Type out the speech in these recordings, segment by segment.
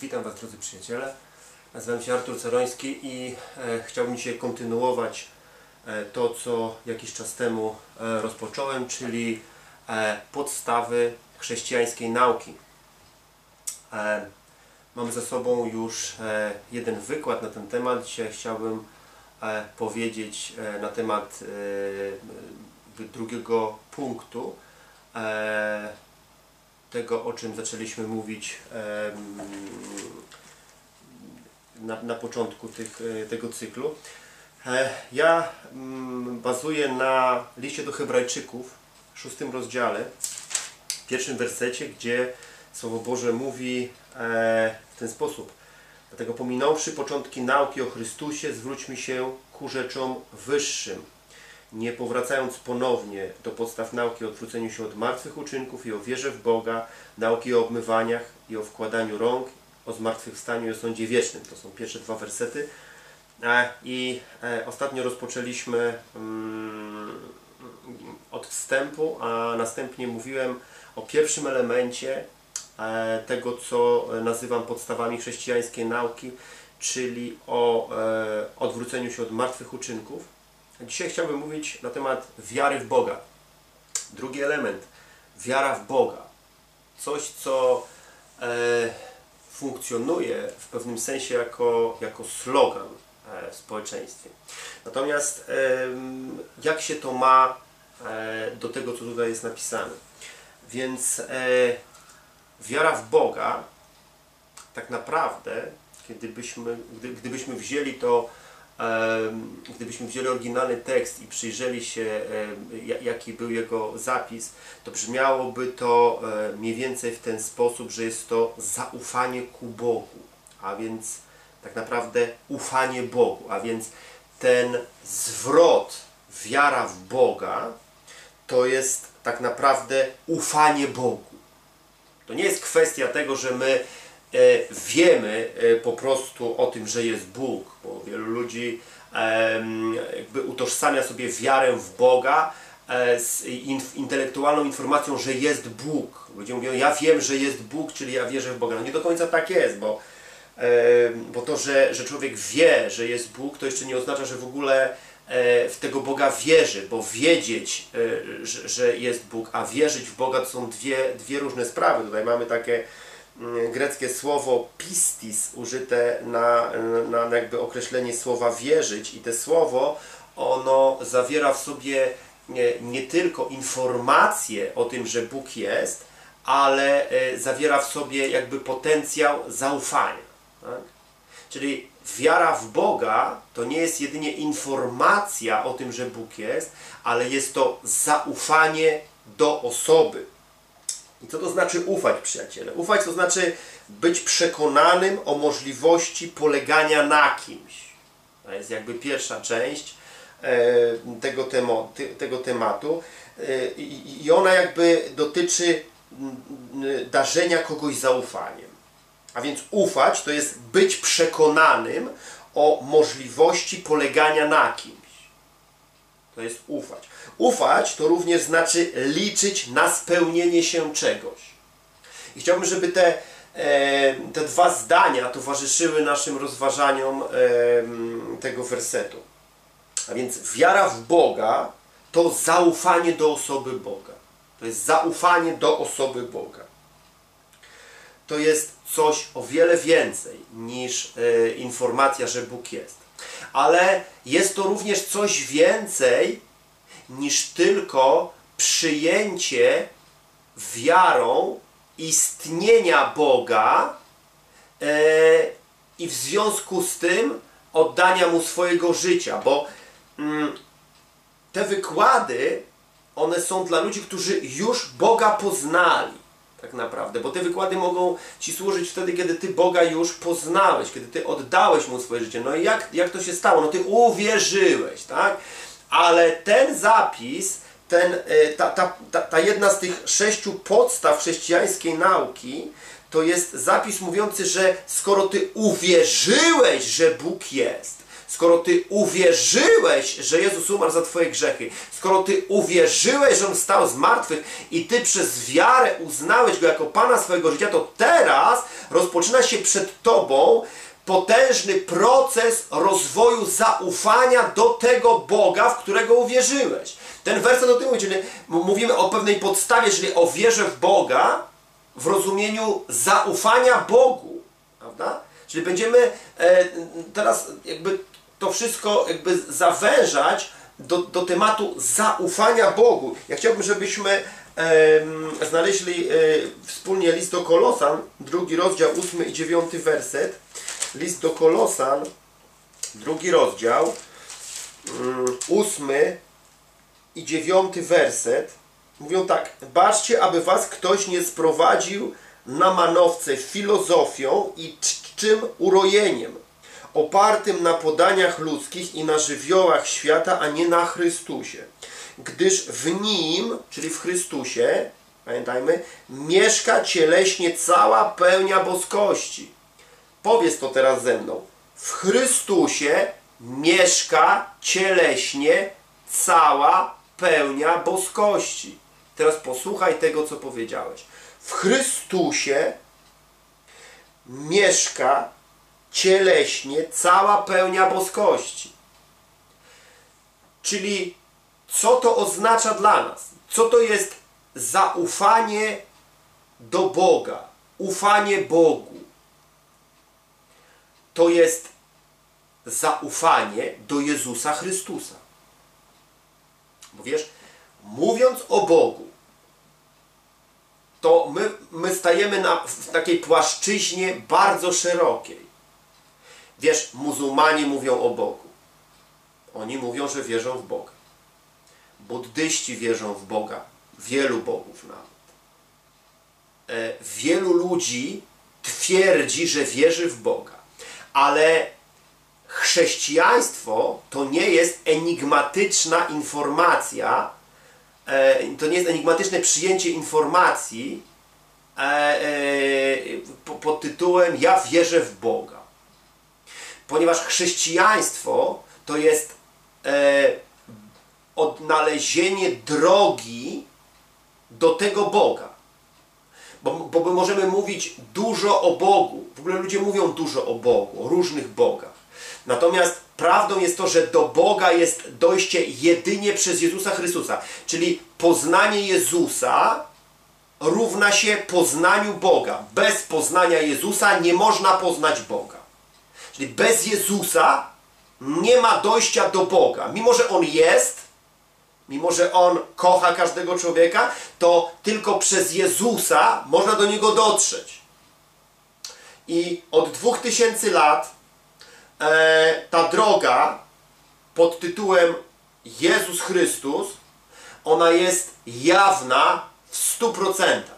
Witam Was drodzy przyjaciele. Nazywam się Artur Ceroński i e, chciałbym dzisiaj kontynuować e, to, co jakiś czas temu e, rozpocząłem, czyli e, podstawy chrześcijańskiej nauki. E, mamy za sobą już e, jeden wykład na ten temat. Dzisiaj chciałbym e, powiedzieć e, na temat e, drugiego punktu. E, tego, o czym zaczęliśmy mówić na, na początku tych, e, tego cyklu. E, Ja mm, bazuję na liście do Hebrajczyków, w szóstym rozdziale, w pierwszym wersecie, gdzie Słowo Boże mówi e, w ten sposób. Dlatego pominąwszy początki nauki o Chrystusie, zwróćmy się ku rzeczom wyższym nie powracając ponownie do podstaw nauki o odwróceniu się od martwych uczynków i o wierze w Boga, nauki o obmywaniach i o wkładaniu rąk, o zmartwychwstaniu i o sądzie wiecznym. To są pierwsze dwa wersety. E, I e, ostatnio rozpoczęliśmy mm, od wstępu, a następnie mówiłem o pierwszym elemencie e, tego, co nazywam podstawami chrześcijańskiej nauki, czyli o odwróceniu się od martwych uczynków. Dzisiaj chciałbym mówić na temat wiary w Boga. Drugi element, wiara w Boga. Coś, co e, funkcjonuje w pewnym sensie jako, jako slogan e, w społeczeństwie. Natomiast e, jak się to ma e, do tego, co tutaj jest napisane? Więc e, wiara w Boga tak naprawdę, kiedybyśmy, gdy, gdybyśmy wzięli to gdybyśmy wzięli oryginalny tekst i przyjrzeli się, jaki był jego zapis, to brzmiałoby to mniej więcej w ten sposób, że jest to zaufanie ku Bogu, a więc tak naprawdę ufanie Bogu, a więc ten zwrot, wiara w Boga, to jest tak naprawdę ufanie Bogu. To nie jest kwestia tego, że my wiemy e, po prostu o tym, że jest Bóg, bo wielu ludzi jakby utożsamia sobie wiarę w Boga e, z intelektualną informacją, że jest Bóg. Ludzie mówią, ja wiem, że jest Bóg, czyli ja wierzę w Boga. No nie do końca tak jest, bo, bo to, że, że człowiek wie, że jest Bóg, to jeszcze nie oznacza, że w ogóle e, w tego Boga wierzy, bo wiedzieć, e, że, jest Bóg, a wierzyć w Boga to są dwie, dwie różne sprawy. Tutaj mamy takie greckie słowo pistis użyte na, na, na jakby określenie słowa wierzyć i to słowo ono zawiera w sobie nie, nie tylko informację o tym, że Bóg jest, ale e, zawiera w sobie jakby potencjał zaufania. Tak? Czyli wiara w Boga to nie jest jedynie informacja o tym, że Bóg jest, ale jest to zaufanie do osoby. I co to znaczy ufać, przyjaciele? Ufać to znaczy być przekonanym o możliwości polegania na kimś. To jest jakby pierwsza część e, tego, temo, tego tematu. E, i, I ona jakby dotyczy mm, mm, darzenia kogoś zaufaniem. A więc ufać to jest być przekonanym o możliwości polegania na kimś. To jest ufać. Ufać to również znaczy liczyć na spełnienie się czegoś. I chciałbym, żeby te, e, te dwa zdania towarzyszyły naszym rozważaniom e, tego wersetu. A więc wiara w Boga to zaufanie do osoby Boga. To jest zaufanie do osoby Boga. To jest coś o wiele więcej niż e, informacja, że Bóg jest. Ale jest to również coś więcej niż tylko przyjęcie wiarą istnienia Boga e, i w związku z tym oddania Mu swojego życia, bo mm, te wykłady, one są dla ludzi, którzy już Boga poznali, tak naprawdę, bo te wykłady mogą Ci służyć wtedy, kiedy Ty Boga już poznałeś, kiedy Ty oddałeś Mu swoje życie. No i jak, jak to się stało? No Ty uwierzyłeś, tak? Ale ten zapis, ten, e, ta, ta, ta, ta jedna z tych sześciu podstaw chrześcijańskiej nauki, to jest zapis mówiący, że skoro Ty uwierzyłeś, że Bóg jest, skoro Ty uwierzyłeś, że Jezus umarł za Twoje grzechy, skoro Ty uwierzyłeś, że On stał z martwych i Ty przez wiarę uznałeś Go jako Pana swojego życia, to teraz rozpoczyna się przed Tobą potężny proces rozwoju zaufania do tego Boga, w którego uwierzyłeś. Ten werset o tym mówi, czyli mówimy o pewnej podstawie, czyli o wierze w Boga w rozumieniu zaufania Bogu. Prawda? Czyli będziemy e, teraz jakby to wszystko jakby zawężać do, do tematu zaufania Bogu. Ja chciałbym, żebyśmy znaleźli e, wspólnie list do Kolosan, drugi rozdział, ósmy i dziewiąty werset. List do Kolosan, drugi rozdział, mm, ósmy i dziewiąty werset. Mówią tak, baczcie, aby was ktoś nie sprowadził na manowce filozofią i czczym urojeniem, opartym na podaniach ludzkich i na żywiołach świata, a nie na Chrystusie. Gdyż w Nim, czyli w Chrystusie, pamiętajmy, mieszka cieleśnie cała pełnia boskości. Powiedz to teraz ze mną. W Chrystusie mieszka cieleśnie cała pełnia boskości. Teraz posłuchaj tego, co powiedziałeś. W Chrystusie mieszka cieleśnie cała pełnia boskości. Czyli co to oznacza dla nas? Co to jest zaufanie do Boga, ufanie Bogu? To jest zaufanie do Jezusa Chrystusa. Bo wiesz, mówiąc o Bogu, to my, my stajemy na, w takiej płaszczyźnie bardzo szerokiej. Wiesz, muzułmanie mówią o Bogu. Oni mówią, że wierzą w Boga. Buddyści wierzą w Boga. Wielu bogów nawet. E, wielu ludzi twierdzi, że wierzy w Boga. Ale chrześcijaństwo to nie jest enigmatyczna informacja, e, to nie jest enigmatyczne przyjęcie informacji e, e, pod tytułem Ja wierzę w Boga. Ponieważ chrześcijaństwo to jest odnalezienie drogi do tego Boga. Bo, bo my możemy mówić dużo o Bogu. W ogóle ludzie mówią dużo o Bogu, o różnych bogach. Natomiast prawdą jest to, że do Boga jest dojście jedynie przez Jezusa Chrystusa. Czyli poznanie Jezusa równa się poznaniu Boga. Bez poznania Jezusa nie można poznać Boga. Czyli bez Jezusa nie ma dojścia do Boga. Mimo, że On jest, mimo, że On kocha każdego człowieka, to tylko przez Jezusa można do Niego dotrzeć. I od dwóch tysięcy lat e, ta droga pod tytułem Jezus Chrystus, ona jest jawna w stu procentach.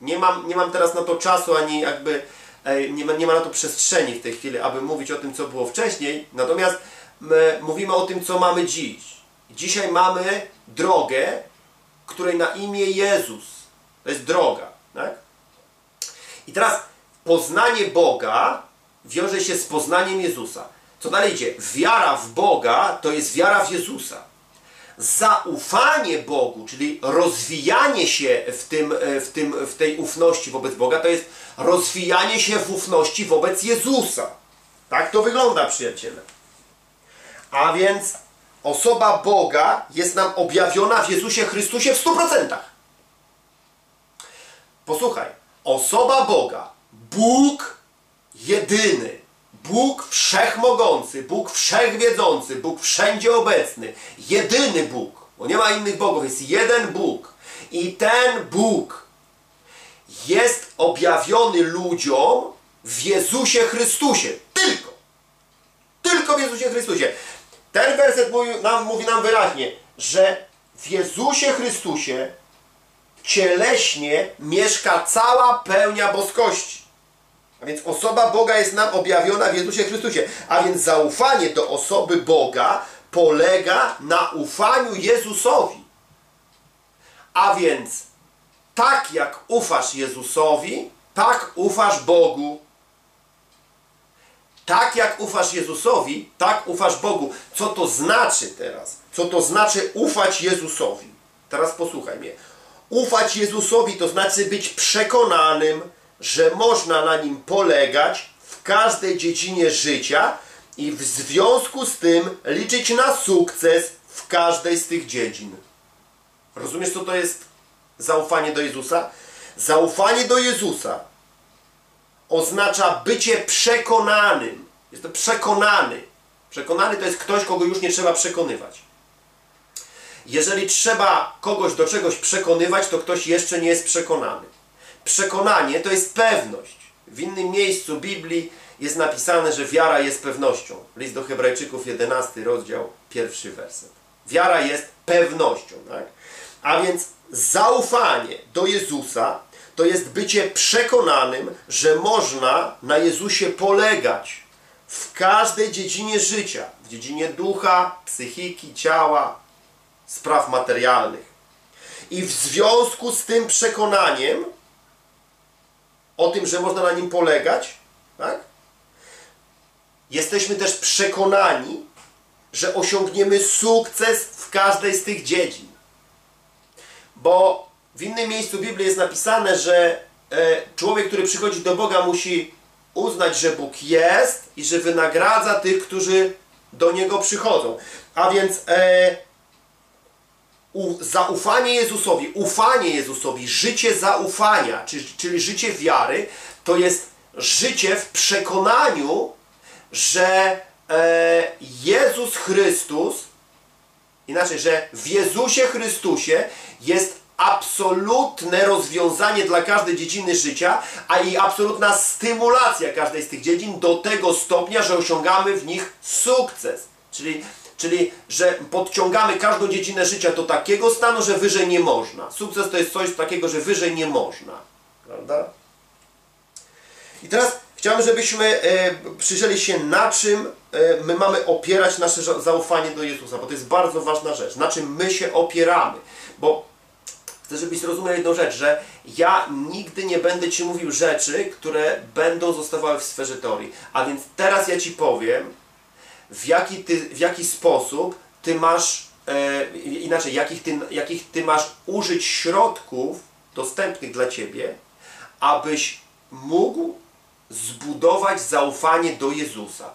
Nie mam, nie mam teraz na to czasu, ani jakby e, nie ma, nie ma na to przestrzeni w tej chwili, aby mówić o tym, co było wcześniej. Natomiast my mówimy o tym, co mamy dziś. Dzisiaj mamy drogę, której na imię Jezus. To jest droga. Tak? I teraz poznanie Boga wiąże się z poznaniem Jezusa. Co dalej idzie? Wiara w Boga to jest wiara w Jezusa. Zaufanie Bogu, czyli rozwijanie się w, tym, e, w, tym, w tej ufności wobec Boga, to jest rozwijanie się w ufności wobec Jezusa. Tak to wygląda, przyjaciele. A więc osoba Boga jest nam objawiona w Jezusie Chrystusie w 100%. Posłuchaj, osoba Boga, Bóg jedyny, Bóg wszechmogący, Bóg wszechwiedzący, Bóg wszędzie obecny, jedyny Bóg, bo nie ma innych bogów, jest jeden Bóg. I ten Bóg jest objawiony ludziom w Jezusie Chrystusie. Tylko. Tylko w Jezusie Chrystusie. Ten werset mówi nam, mówi nam wyraźnie, że w Jezusie Chrystusie cieleśnie mieszka cała pełnia boskości. A więc osoba Boga jest nam objawiona w Jezusie Chrystusie. A więc zaufanie do osoby Boga polega na ufaniu Jezusowi. A więc tak jak ufasz Jezusowi, tak ufasz Bogu. Tak jak ufasz Jezusowi, tak ufasz Bogu. Co to znaczy teraz? Co to znaczy ufać Jezusowi? Teraz posłuchaj mnie. Ufać Jezusowi to znaczy być przekonanym, że można na nim polegać w każdej dziedzinie życia i w związku z tym liczyć na sukces w każdej z tych dziedzin. Rozumiesz, co to jest zaufanie do Jezusa? Zaufanie do Jezusa oznacza bycie przekonanym. Jest to przekonany. Przekonany to jest ktoś, kogo już nie trzeba przekonywać. Jeżeli trzeba kogoś do czegoś przekonywać, to ktoś jeszcze nie jest przekonany. Przekonanie to jest pewność. W innym miejscu Biblii jest napisane, że wiara jest pewnością. List do Hebrajczyków, 11 rozdział, pierwszy werset. Wiara jest pewnością. Tak? A więc zaufanie do Jezusa to jest bycie przekonanym, że można na Jezusie polegać w każdej dziedzinie życia, w dziedzinie ducha, psychiki, ciała, spraw materialnych. I w związku z tym przekonaniem o tym, że można na nim polegać, tak? Jesteśmy też przekonani, że osiągniemy sukces w każdej z tych dziedzin. Bo w innym miejscu Biblii jest napisane, że e, człowiek, który przychodzi do Boga, musi uznać, że Bóg jest i że wynagradza tych, którzy do Niego przychodzą. A więc e, u, zaufanie Jezusowi, ufanie Jezusowi, życie zaufania, czyli, czyli życie wiary, to jest życie w przekonaniu, że e, Jezus Chrystus, inaczej, że w Jezusie Chrystusie jest absolutne rozwiązanie dla każdej dziedziny życia, a i absolutna stymulacja każdej z tych dziedzin do tego stopnia, że osiągamy w nich sukces. Czyli, czyli że podciągamy każdą dziedzinę życia do takiego stanu, że wyżej nie można. Sukces to jest coś takiego, że wyżej nie można. Prawda? I teraz chciałbym, żebyśmy e, przyjrzeli się na czym e, my mamy opierać nasze zaufanie do Jezusa, bo to jest bardzo ważna rzecz. Na czym my się opieramy. Bo chcę, żebyś zrozumiał jedną rzecz, że ja nigdy nie będę Ci mówił rzeczy, które będą zostawały w sferze teorii. A więc teraz ja Ci powiem, w jaki, ty, w jaki sposób Ty masz, e, inaczej, jakich ty, jakich ty masz użyć środków dostępnych dla Ciebie, abyś mógł zbudować zaufanie do Jezusa.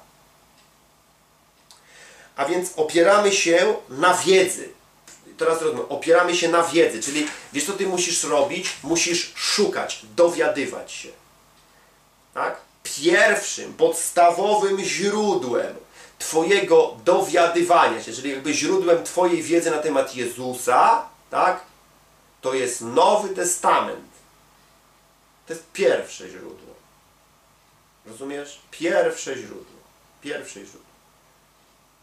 A więc opieramy się na wiedzy teraz rozumiem, opieramy się na wiedzy, czyli wiesz co ty musisz robić? Musisz szukać, dowiadywać się. Tak? Pierwszym, podstawowym źródłem Twojego dowiadywania się, czyli jakby źródłem Twojej wiedzy na temat Jezusa, tak? To jest Nowy Testament. To jest pierwsze źródło. Rozumiesz? Pierwsze źródło. Pierwsze źródło.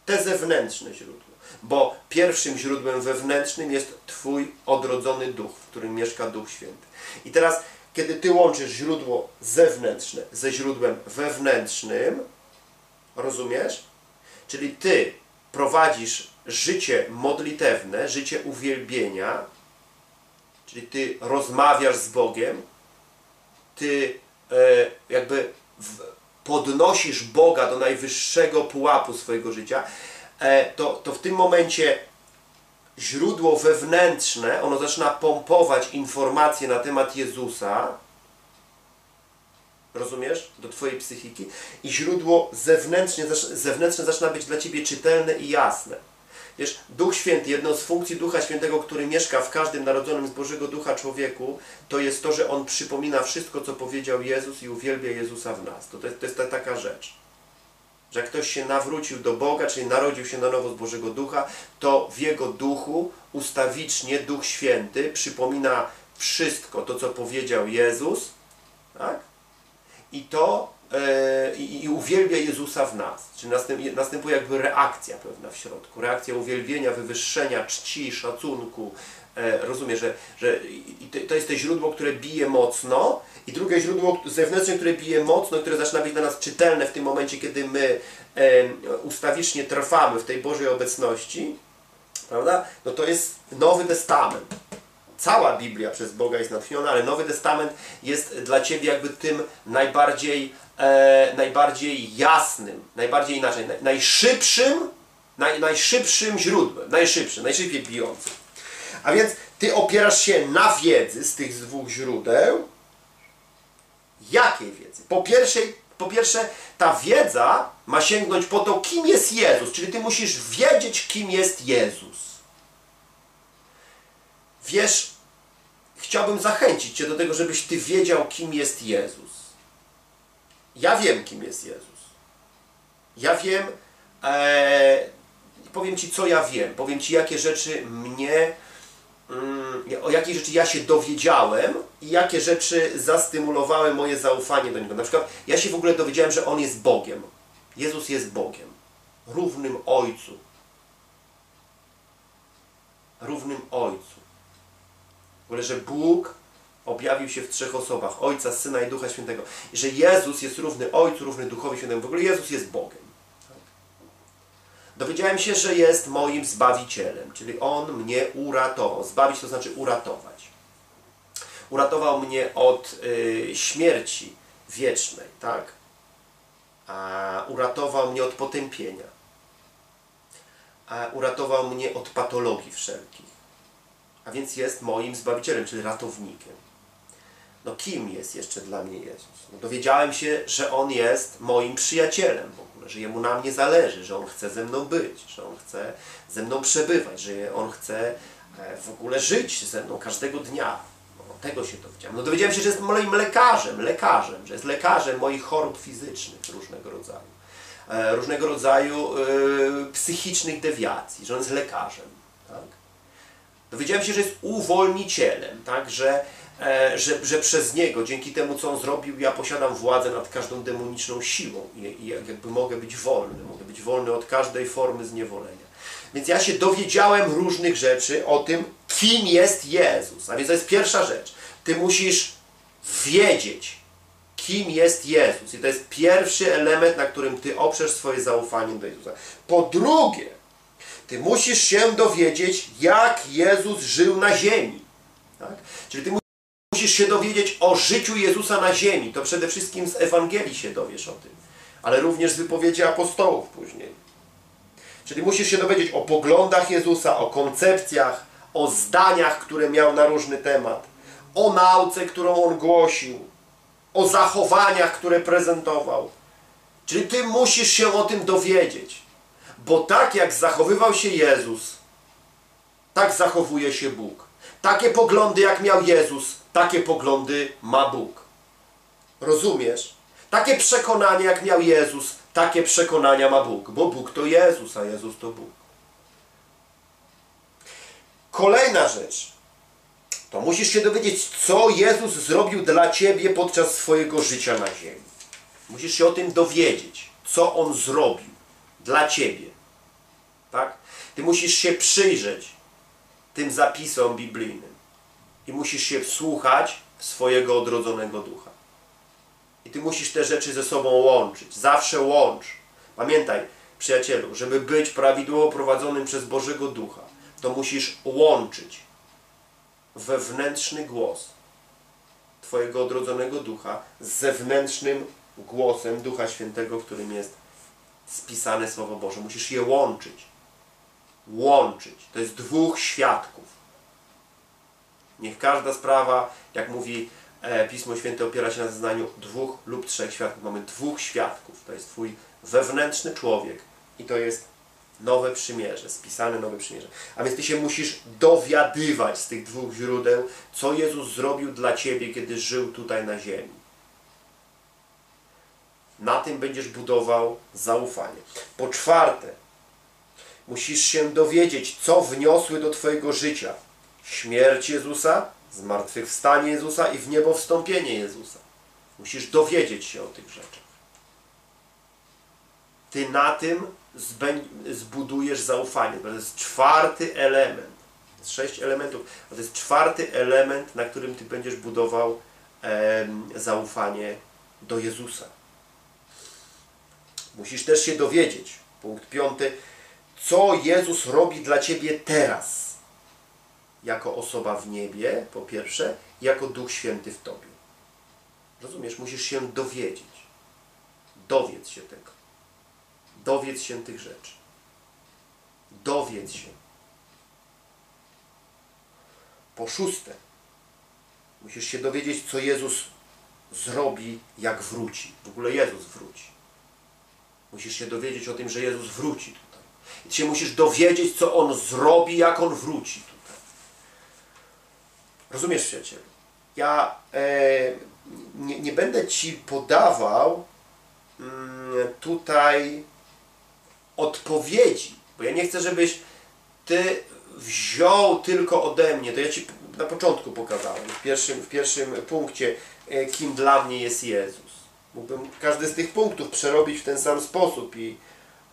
Te zewnętrzne źródło. Bo pierwszym źródłem wewnętrznym jest Twój odrodzony duch, w którym mieszka Duch Święty. I teraz, kiedy Ty łączysz źródło zewnętrzne ze źródłem wewnętrznym, rozumiesz? Czyli Ty prowadzisz życie modlitewne, życie uwielbienia, czyli Ty rozmawiasz z Bogiem, Ty e, jakby w, podnosisz Boga do najwyższego pułapu swojego życia, to, to w tym momencie źródło wewnętrzne, ono zaczyna pompować informacje na temat Jezusa, rozumiesz, do Twojej psychiki i źródło zewnętrzne, zewnętrzne zaczyna być dla Ciebie czytelne i jasne. Wiesz, Duch Święty, jedną z funkcji Ducha Świętego, który mieszka w każdym narodzonym z Bożego Ducha człowieku, to jest to, że On przypomina wszystko, co powiedział Jezus i uwielbia Jezusa w nas. To, to, jest, to jest ta, taka rzecz że ktoś się nawrócił do Boga, czyli narodził się na nowo z Bożego Ducha, to w jego duchu ustawicznie Duch Święty przypomina wszystko to, co powiedział Jezus, tak? I to e, i, uwielbia Jezusa w nas. Czyli następuje jakby reakcja pewna w środku. Reakcja uwielbienia, wywyższenia, czci, szacunku. E, rozumiem, że, że to jest to źródło, które bije mocno i drugie źródło zewnętrzne, które bije mocno, które zaczyna być dla nas czytelne w tym momencie, kiedy my ustawicznie trwamy w tej Bożej obecności, prawda? No to jest Nowy Testament. cała Biblia przez Boga jest natchniona, ale Nowy Testament jest dla Ciebie jakby tym najbardziej, e, najbardziej jasnym, najbardziej inaczej, naj, najszybszym, naj, najszybszym źródłem, najszybszym, najszybciej bijącym. A więc Ty opierasz się na wiedzy z tych dwóch źródeł. Jakiej wiedzy? Po pierwsze, po pierwsze, ta wiedza ma sięgnąć po to, kim jest Jezus, czyli Ty musisz wiedzieć, kim jest Jezus. Wiesz, chciałbym zachęcić Cię do tego, żebyś Ty wiedział, kim jest Jezus. Ja wiem, kim jest Jezus. Ja wiem, e, powiem Ci, co ja wiem. Powiem Ci, jakie rzeczy mnie, o jakie rzeczy ja się dowiedziałem i jakie rzeczy zastymulowały moje zaufanie do Niego. Na przykład, ja się w ogóle dowiedziałem, że On jest Bogiem. Jezus jest Bogiem. Równym Ojcu. Równym Ojcu. W ogóle, że Bóg objawił się w trzech osobach. Ojca, Syna i Ducha Świętego. I że Jezus jest równy Ojcu, równy Duchowi Świętemu. W ogóle Jezus jest Bogiem. Dowiedziałem się, że jest moim Zbawicielem, czyli On mnie uratował. Zbawić to znaczy uratować. Uratował mnie od y, śmierci wiecznej, tak? A uratował mnie od potępienia. A uratował mnie od patologii wszelkich. A więc jest moim Zbawicielem, czyli ratownikiem. No kim jest jeszcze dla mnie Jezus? No dowiedziałem się, że On jest moim przyjacielem w ogóle, że Jemu na mnie zależy, że On chce ze mną być, że On chce ze mną przebywać, że On chce e, w ogóle żyć ze mną każdego dnia. No, tego się dowiedziałem. No dowiedziałem się, że jest moim lekarzem, lekarzem, że jest lekarzem moich chorób fizycznych różnego rodzaju. E, różnego rodzaju y, psychicznych dewiacji, że On jest lekarzem. Tak? Dowiedziałem się, że jest uwolnicielem, tak? że że, że przez Niego, dzięki temu, co On zrobił, ja posiadam władzę nad każdą demoniczną siłą i, i jakby mogę być wolny, mogę być wolny od każdej formy zniewolenia. Więc ja się dowiedziałem różnych rzeczy o tym, kim jest Jezus. A więc to jest pierwsza rzecz. Ty musisz wiedzieć, kim jest Jezus. I to jest pierwszy element, na którym Ty oprzesz swoje zaufanie do Jezusa. Po drugie, Ty musisz się dowiedzieć, jak Jezus żył na ziemi. Tak? Czyli Ty Musisz się dowiedzieć o życiu Jezusa na ziemi. To przede wszystkim z Ewangelii się dowiesz o tym, ale również z wypowiedzi apostołów później. Czyli musisz się dowiedzieć o poglądach Jezusa, o koncepcjach, o zdaniach, które miał na różny temat, o nauce, którą on głosił, o zachowaniach, które prezentował. Czyli ty musisz się o tym dowiedzieć, bo tak jak zachowywał się Jezus, tak zachowuje się Bóg. Takie poglądy, jak miał Jezus, takie poglądy ma Bóg. Rozumiesz? Takie przekonanie, jak miał Jezus, takie przekonania ma Bóg, bo Bóg to Jezus, a Jezus to Bóg. Kolejna rzecz. To musisz się dowiedzieć, co Jezus zrobił dla Ciebie podczas swojego życia na ziemi. Musisz się o tym dowiedzieć, co On zrobił dla Ciebie. Tak? Ty musisz się przyjrzeć tym zapisom biblijnym i musisz się wsłuchać w swojego odrodzonego ducha. I ty musisz te rzeczy ze sobą łączyć. Zawsze łącz. Pamiętaj, przyjacielu, żeby być prawidłowo prowadzonym przez Bożego Ducha, to musisz łączyć wewnętrzny głos Twojego odrodzonego ducha z zewnętrznym głosem Ducha Świętego, którym jest spisane Słowo Boże. Musisz je łączyć. Łączyć. To jest dwóch świadków. Niech każda sprawa, jak mówi e, Pismo Święte, opiera się na zeznaniu dwóch lub trzech świadków. Mamy dwóch świadków. To jest Twój wewnętrzny człowiek i to jest nowe przymierze, spisane nowe przymierze. A więc Ty się musisz dowiadywać z tych dwóch źródeł, co Jezus zrobił dla Ciebie, kiedy żył tutaj na ziemi. Na tym będziesz budował zaufanie. Po czwarte, musisz się dowiedzieć, co wniosły do Twojego życia śmierć Jezusa, zmartwychwstanie Jezusa i w niebo wstąpienie Jezusa. Musisz dowiedzieć się o tych rzeczach. Ty na tym zbudujesz zaufanie. To jest czwarty element. Jest sześć elementów, to jest czwarty element, na którym Ty będziesz budował zaufanie do Jezusa. Musisz też się dowiedzieć, punkt piąty, co Jezus robi dla Ciebie teraz jako osoba w niebie, po pierwsze, jako Duch Święty w Tobie. Rozumiesz? Musisz się dowiedzieć. Dowiedz się tego. Dowiedz się tych rzeczy. Dowiedz się. Po szóste, musisz się dowiedzieć, co Jezus zrobi, jak wróci. W ogóle Jezus wróci. Musisz się dowiedzieć o tym, że Jezus wróci tutaj. I ty się musisz dowiedzieć, co On zrobi, jak On wróci tutaj. Rozumiesz, przyjacielu? Ja e, nie, nie będę Ci podawał mm, tutaj odpowiedzi, bo ja nie chcę, żebyś Ty wziął tylko ode mnie, to ja Ci na początku pokazałem, w pierwszym, w pierwszym punkcie, e, kim dla mnie jest Jezus. Mógłbym każdy z tych punktów przerobić w ten sam sposób i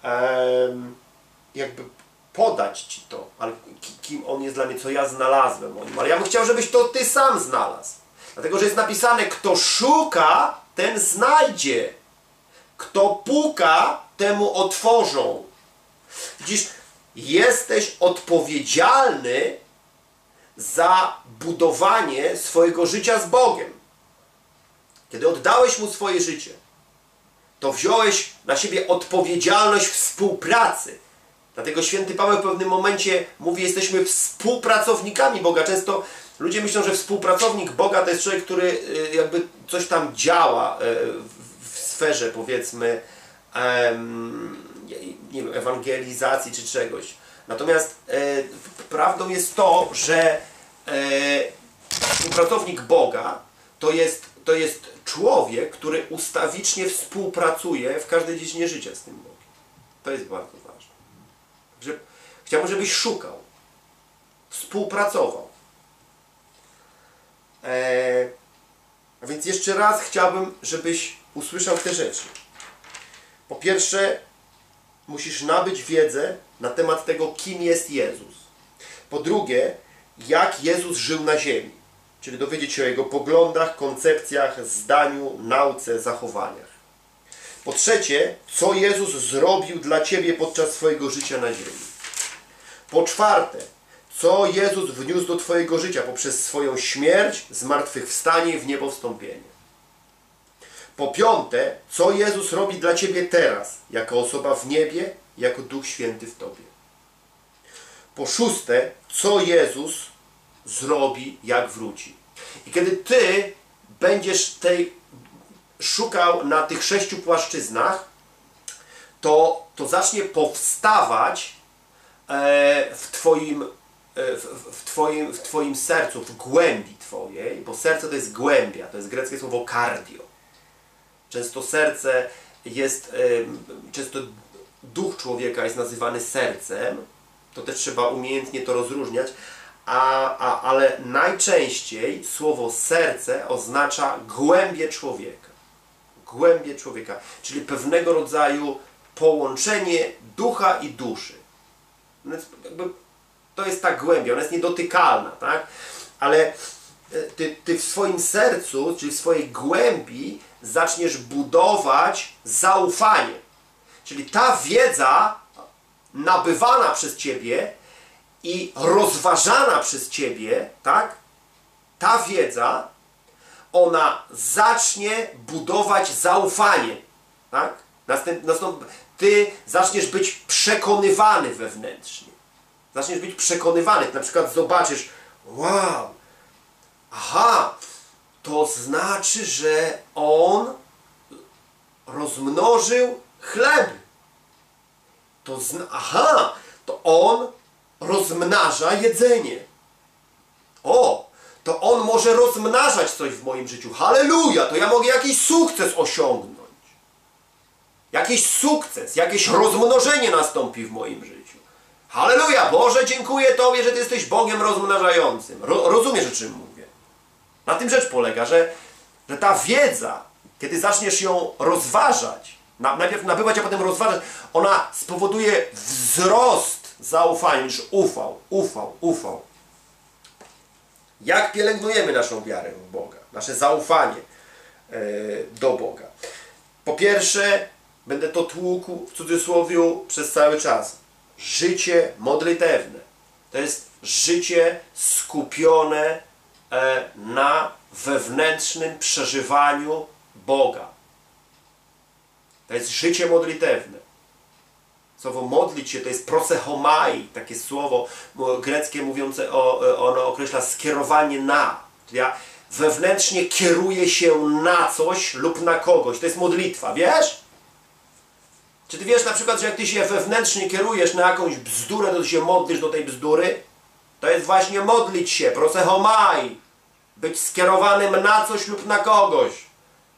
em, jakby podać Ci to, ale ki- kim On jest dla mnie, co ja znalazłem o Nim. Ale ja bym chciał, żebyś to Ty sam znalazł. Dlatego, że jest napisane, kto szuka, ten znajdzie. Kto puka, temu otworzą. Widzisz, jesteś odpowiedzialny za budowanie swojego życia z Bogiem. Kiedy oddałeś Mu swoje życie, to wziąłeś na siebie odpowiedzialność współpracy. Dlatego święty Paweł w pewnym momencie mówi, jesteśmy współpracownikami Boga. Często ludzie myślą, że współpracownik Boga to jest człowiek, który y, jakby coś tam działa y, w- sferze powiedzmy nie wiem, ewangelizacji czy czegoś. Natomiast e, prawdą jest to, że współpracownik Boga to jest, to jest człowiek, który ustawicznie współpracuje w każdej dziedzinie życia z tym Bogiem. To jest bardzo. Że, chciałbym, żebyś szukał, współpracował. E, a więc jeszcze raz chciałbym, żebyś usłyszał te rzeczy. Po pierwsze, musisz nabyć wiedzę na temat tego, kim jest Jezus. Po drugie, jak Jezus żył na ziemi. Czyli dowiedzieć się o Jego poglądach, koncepcjach, zdaniu, nauce, zachowaniach. Po trzecie, co Jezus zrobił dla Ciebie podczas swojego życia na ziemi. Po czwarte, co Jezus wniósł do Twojego życia poprzez swoją śmierć, zmartwychwstanie w niebo wstąpienie. Po piąte, co Jezus robi dla Ciebie teraz, jako osoba w niebie, jako Duch Święty w Tobie. Po szóste, co Jezus zrobi, jak wróci. I kiedy Ty będziesz tej szukał na tych sześciu płaszczyznach, to, to zacznie powstawać e, w Twoim, e, w, w, twoim, w Twoim sercu, w głębi Twojej, bo serce to jest głębia, to jest greckie słowo cardio. Często serce jest, em, często duch człowieka jest nazywany sercem, to też trzeba umiejętnie to rozróżniać, a, a, ale najczęściej słowo serce oznacza głębie człowieka. Głębie człowieka, czyli pewnego rodzaju połączenie ducha i duszy. No to jest ta głębia, ona jest niedotykalna, tak? Ale e, ty, ty w swoim sercu, czyli w swojej głębi zaczniesz budować zaufanie. Czyli ta wiedza nabywana przez Ciebie i rozważana przez Ciebie, tak? Ta wiedza, ona zacznie budować zaufanie, tak? Następ, ty zaczniesz być przekonywany wewnętrznie. Zaczniesz być przekonywany. Na przykład zobaczysz, wow, aha, to znaczy, że on rozmnożył chleb. To zna, aha, to on rozmnaża jedzenie. O, to on może rozmnażać coś w moim życiu. Halleluja, to ja mogę jakiś sukces osiągnąć. Jakiś sukces, jakieś rozmnożenie nastąpi w moim życiu. Halleluja, Boże, dziękuję Tobie, że Ty jesteś Bogiem rozmnażającym. Ro, rozumiesz, o czym mówię? Na tym rzecz polega, że, że ta wiedza, kiedy zaczniesz ją rozważać, na, najpierw nabywać, a potem rozważać, ona spowoduje wzrost zaufania, już ufał, ufał, ufał. Jak pielęgnujemy naszą wiarę w Boga, nasze zaufanie e, do Boga? Po pierwsze, będę to tłukł w cudzysłowie przez cały czas. Życie modlitewne. To jest życie skupione e, na wewnętrznym przeżywaniu Boga. To jest życie modlitewne. Słowo modlić się to jest prosechomai, takie słowo greckie mówiące o, ono określa skierowanie na. Ja wewnętrznie kieruję się na coś lub na kogoś. To jest modlitwa, wiesz? Czy ty wiesz na przykład, że jak ty się wewnętrznie kierujesz na jakąś bzdurę, to ty się modlisz do tej bzdury? To jest właśnie modlić się, prosechomai. Być skierowanym na coś lub na kogoś.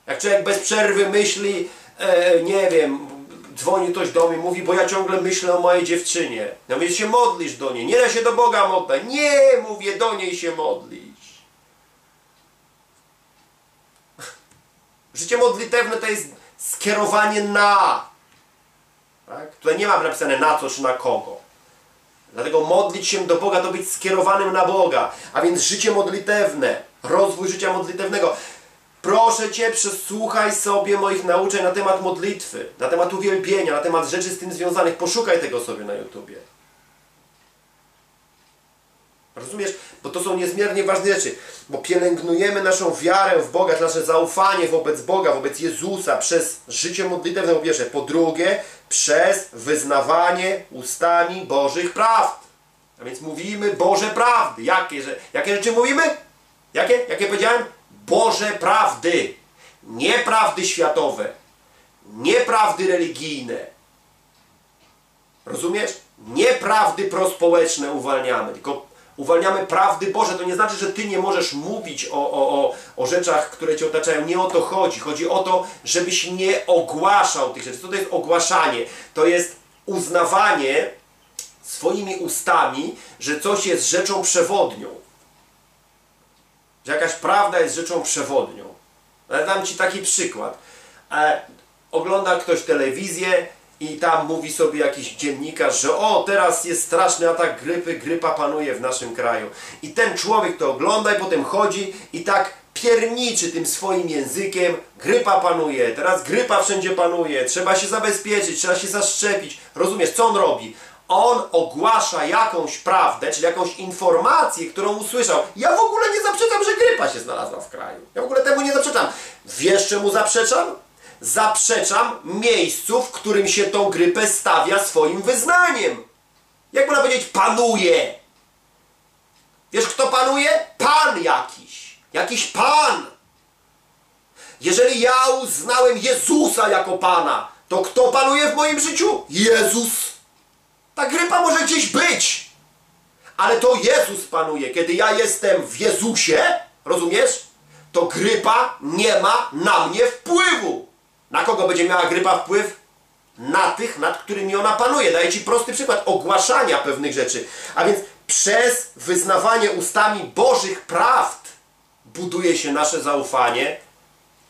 Jak człowiek bez przerwy myśli, e, nie wiem, dzwoni ktoś do mnie, mówi, bo ja ciągle myślę o mojej dziewczynie. Ja mówię, się modlisz do niej. Nie da się do Boga modlić. Nie, mówię, do niej się modlisz. Życie modlitewne to jest skierowanie na. Tak? Tutaj nie mam napisane na co czy na kogo. Dlatego modlić się do Boga to być skierowanym na Boga. A więc życie modlitewne, rozwój życia modlitewnego. Proszę Cię, przesłuchaj sobie moich nauczeń na temat modlitwy, na temat uwielbienia, na temat rzeczy z tym związanych. Poszukaj tego sobie na YouTubie. Rozumiesz? Bo to są niezmiernie ważne rzeczy. Bo pielęgnujemy naszą wiarę w Boga, nasze zaufanie wobec Boga, wobec Jezusa przez życie modlitewne po pierwsze. Po drugie, przez wyznawanie ustami Bożych prawd. A więc mówimy Boże prawdy. Jakie, jakie rzeczy mówimy? Jakie? Jakie powiedziałem? Boże prawdy. Nie prawdy światowe. Nie prawdy religijne. Rozumiesz? Nie prawdy prospołeczne uwalniamy, tylko uwalniamy prawdy Boże. To nie znaczy, że Ty nie możesz mówić o, o, o, o rzeczach, które Cię otaczają. Nie o to chodzi. Chodzi o to, żebyś nie ogłaszał tych rzeczy. To jest ogłaszanie? To jest uznawanie swoimi ustami, że coś jest rzeczą przewodnią. Że jakaś prawda jest rzeczą przewodnią. Ale dam Ci taki przykład. E, ogląda ktoś telewizję i tam mówi sobie jakiś dziennikarz, że o, teraz jest straszny atak grypy, grypa panuje w naszym kraju. I ten człowiek to ogląda i potem chodzi i tak pierniczy tym swoim językiem, grypa panuje, teraz grypa wszędzie panuje, trzeba się zabezpieczyć, trzeba się zaszczepić. Rozumiesz, co on robi? On ogłasza jakąś prawdę, czyli jakąś informację, którą usłyszał. Ja w ogóle nie zaprzeczam, że grypa się znalazła w kraju. Ja w ogóle temu nie zaprzeczam. Wiesz czemu zaprzeczam? zaprzeczam miejscu, w którym się tą grypę stawia swoim wyznaniem. Jak można powiedzieć, panuje? Wiesz, kto panuje? Pan jakiś. Jakiś Pan. Jeżeli ja uznałem Jezusa jako Pana, to kto panuje w moim życiu? Jezus. Ta grypa może gdzieś być, ale to Jezus panuje. Kiedy ja jestem w Jezusie, rozumiesz? To grypa nie ma na mnie wpływu. Na kogo będzie miała grypa wpływ? Na tych, nad którymi ona panuje. Daję Ci prosty przykład ogłaszania pewnych rzeczy. A więc przez wyznawanie ustami Bożych prawd buduje się nasze zaufanie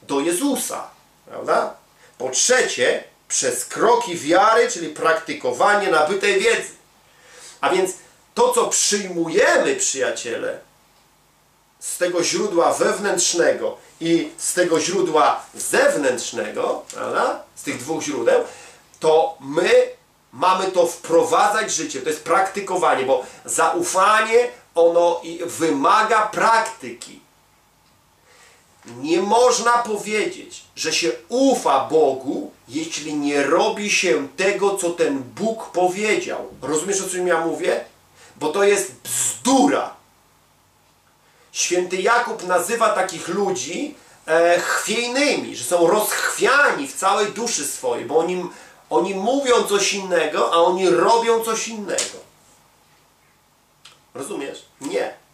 do Jezusa. Prawda? Po trzecie, przez kroki wiary, czyli praktykowanie nabytej wiedzy. A więc to, co przyjmujemy, przyjaciele, z tego źródła wewnętrznego i z tego źródła zewnętrznego, prawda? z tych dwóch źródeł, to my mamy to wprowadzać w życie. To jest praktykowanie, bo zaufanie ono wymaga praktyki. Nie można powiedzieć, że się ufa Bogu, jeśli nie robi się tego, co ten Bóg powiedział. Rozumiesz, o czym ja mówię? Bo to jest bzdura. Święty Jakub nazywa takich ludzi e, chwiejnymi, że są rozchwiani w całej duszy swojej, bo oni, oni mówią coś innego, a oni robią coś innego. Rozumiesz? Nie.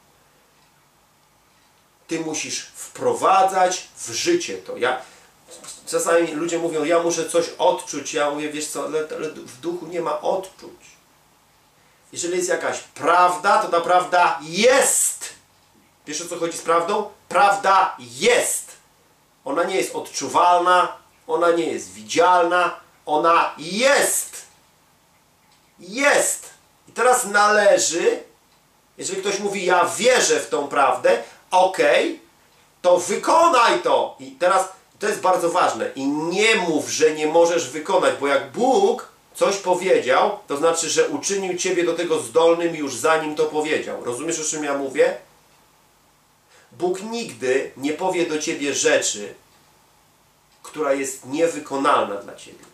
Ty musisz wprowadzać w życie to. Ja, czasami ludzie mówią, ja muszę coś odczuć. Ja mówię, wiesz co, ale, w duchu nie ma odczuć. Jeżeli jest jakaś prawda, to ta prawda jest. Wiesz o co chodzi z prawdą? Prawda jest. Ona nie jest odczuwalna, ona nie jest widzialna, ona jest. Jest. I teraz należy, jeżeli ktoś mówi, ja wierzę w tą prawdę, ok, to wykonaj to. I teraz to jest bardzo ważne. I nie mów, że nie możesz wykonać, bo jak Bóg coś powiedział, to znaczy, że uczynił Ciebie do tego zdolnym już zanim to powiedział. Rozumiesz, o czym ja mówię? Bóg nigdy nie powie do Ciebie rzeczy, która jest niewykonalna dla Ciebie.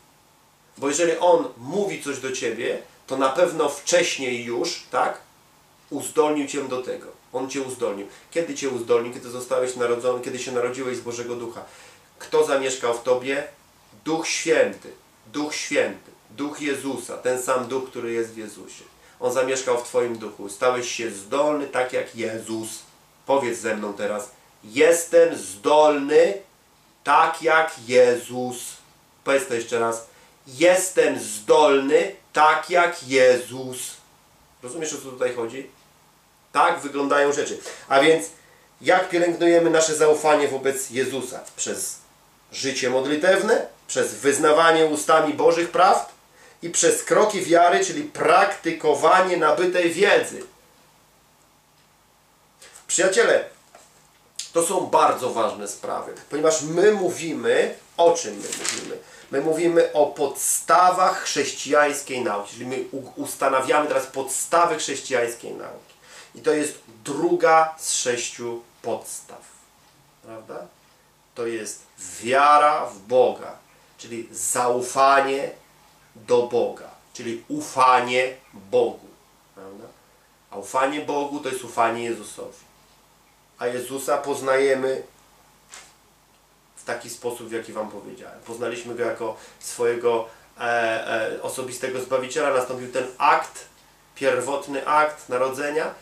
Bo jeżeli On mówi coś do Ciebie, to na pewno wcześniej już, tak, uzdolnił Cię do tego. On Cię uzdolnił. Kiedy Cię uzdolnił? Kiedy zostałeś narodzony, kiedy się narodziłeś z Bożego Ducha. Kto zamieszkał w Tobie? Duch Święty. Duch Święty. Duch Jezusa. Ten sam Duch, który jest w Jezusie. On zamieszkał w Twoim duchu. Stałeś się zdolny tak jak Jezus. Powiedz ze mną teraz. Jestem zdolny tak jak Jezus. Powiedz to jeszcze raz. Jestem zdolny tak jak Jezus. Rozumiesz, o co tutaj chodzi? Tak wyglądają rzeczy. A więc, jak pielęgnujemy nasze zaufanie wobec Jezusa? Przez życie modlitewne, przez wyznawanie ustami Bożych prawd i przez kroki wiary, czyli praktykowanie nabytej wiedzy. Przyjaciele, to są bardzo ważne sprawy, ponieważ my mówimy, o czym my mówimy? My mówimy o podstawach chrześcijańskiej nauki, czyli my ustanawiamy teraz podstawy chrześcijańskiej nauki. I to jest druga z sześciu podstaw. Prawda? To jest wiara w Boga, czyli zaufanie do Boga, czyli ufanie Bogu. Prawda? A ufanie Bogu to jest ufanie Jezusowi. A Jezusa poznajemy w taki sposób, w jaki Wam powiedziałem. Poznaliśmy Go jako swojego e, e, osobistego Zbawiciela. Nastąpił ten akt, pierwotny akt narodzenia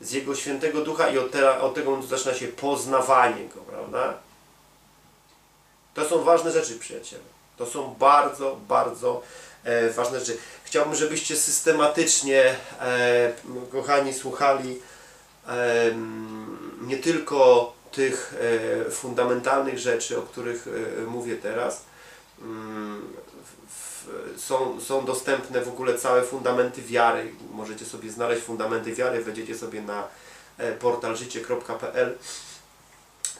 z Jego Świętego Ducha i od, te, od tego zaczyna się poznawanie Go, prawda? To są ważne rzeczy, przyjaciele. To są bardzo, bardzo e, ważne rzeczy. Chciałbym, żebyście systematycznie, e, kochani, słuchali e, nie tylko tych e, fundamentalnych rzeczy, o których e, mówię teraz. Mm, są, są dostępne w ogóle całe fundamenty wiary. Możecie sobie znaleźć fundamenty wiary, wejdziecie sobie na e, portal życie.pl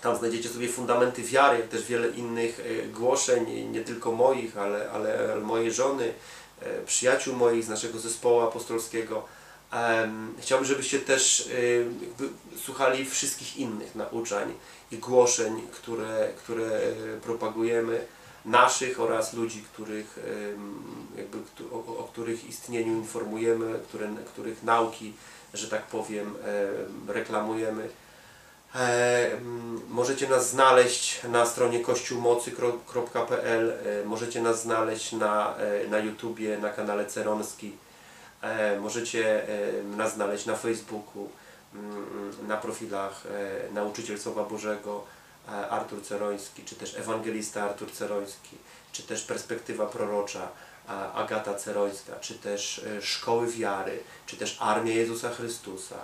tam znajdziecie sobie fundamenty wiary, jak też wiele innych e, głoszeń, nie tylko moich, ale, ale mojej żony, e, przyjaciół moich z naszego zespołu apostolskiego. Chciałbym, żebyście też słuchali wszystkich innych nauczań i głoszeń, które, które propagujemy, naszych oraz ludzi, których, jakby, o, o których istnieniu informujemy, które, których nauki, że tak powiem, reklamujemy. Możecie nas znaleźć na stronie kościółmocy.pl, możecie nas znaleźć na, na YouTubie, na kanale Ceronski, możecie nas znaleźć na Facebooku, na profilach Nauczyciel Słowa Bożego Artur Ceroński, czy też Ewangelista Artur Ceroński, czy też Perspektywa Prorocza Agata Cerońska, czy też Szkoły Wiary, czy też Armia Jezusa Chrystusa,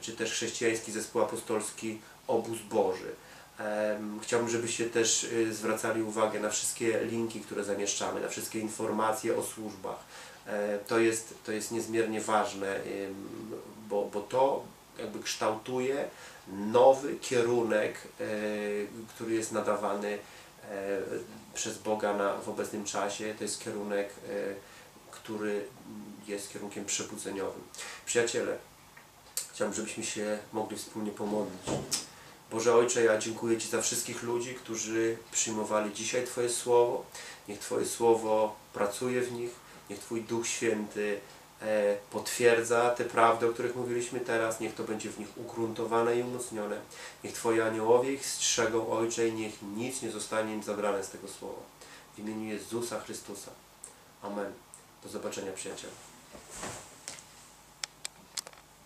czy też chrześcijański zespół apostolski Obóz Boży. Chciałbym, żebyście też y, zwracali uwagę na wszystkie linki, które zamieszczamy, na wszystkie informacje o służbach. E, to jest, to jest niezmiernie ważne, bo, bo to jakby kształtuje nowy kierunek, e, który jest nadawany e, przez Boga na, w obecnym czasie. To jest kierunek, który jest kierunkiem przebudzeniowym. Przyjaciele, Chciałbym, żebyśmy się mogli wspólnie pomodlić. Boże Ojcze, ja dziękuję Ci za wszystkich ludzi, którzy przyjmowali dzisiaj Twoje Słowo. Niech Twoje Słowo pracuje w nich, niech Twój Duch Święty e, potwierdza te prawdy, o których mówiliśmy teraz. Niech to będzie w nich ugruntowane i umocnione. Niech Twoje aniołowie ich strzegą, Ojcze, i niech nic nie zostanie im zabrane z tego Słowa. W imieniu Jezusa Chrystusa. Amen. Do zobaczenia, przyjaciele.